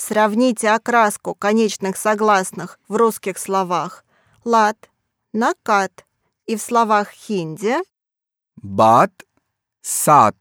Сравните окраску конечных согласных в русских словах лад, накат и в словах хинди «бат», «сад».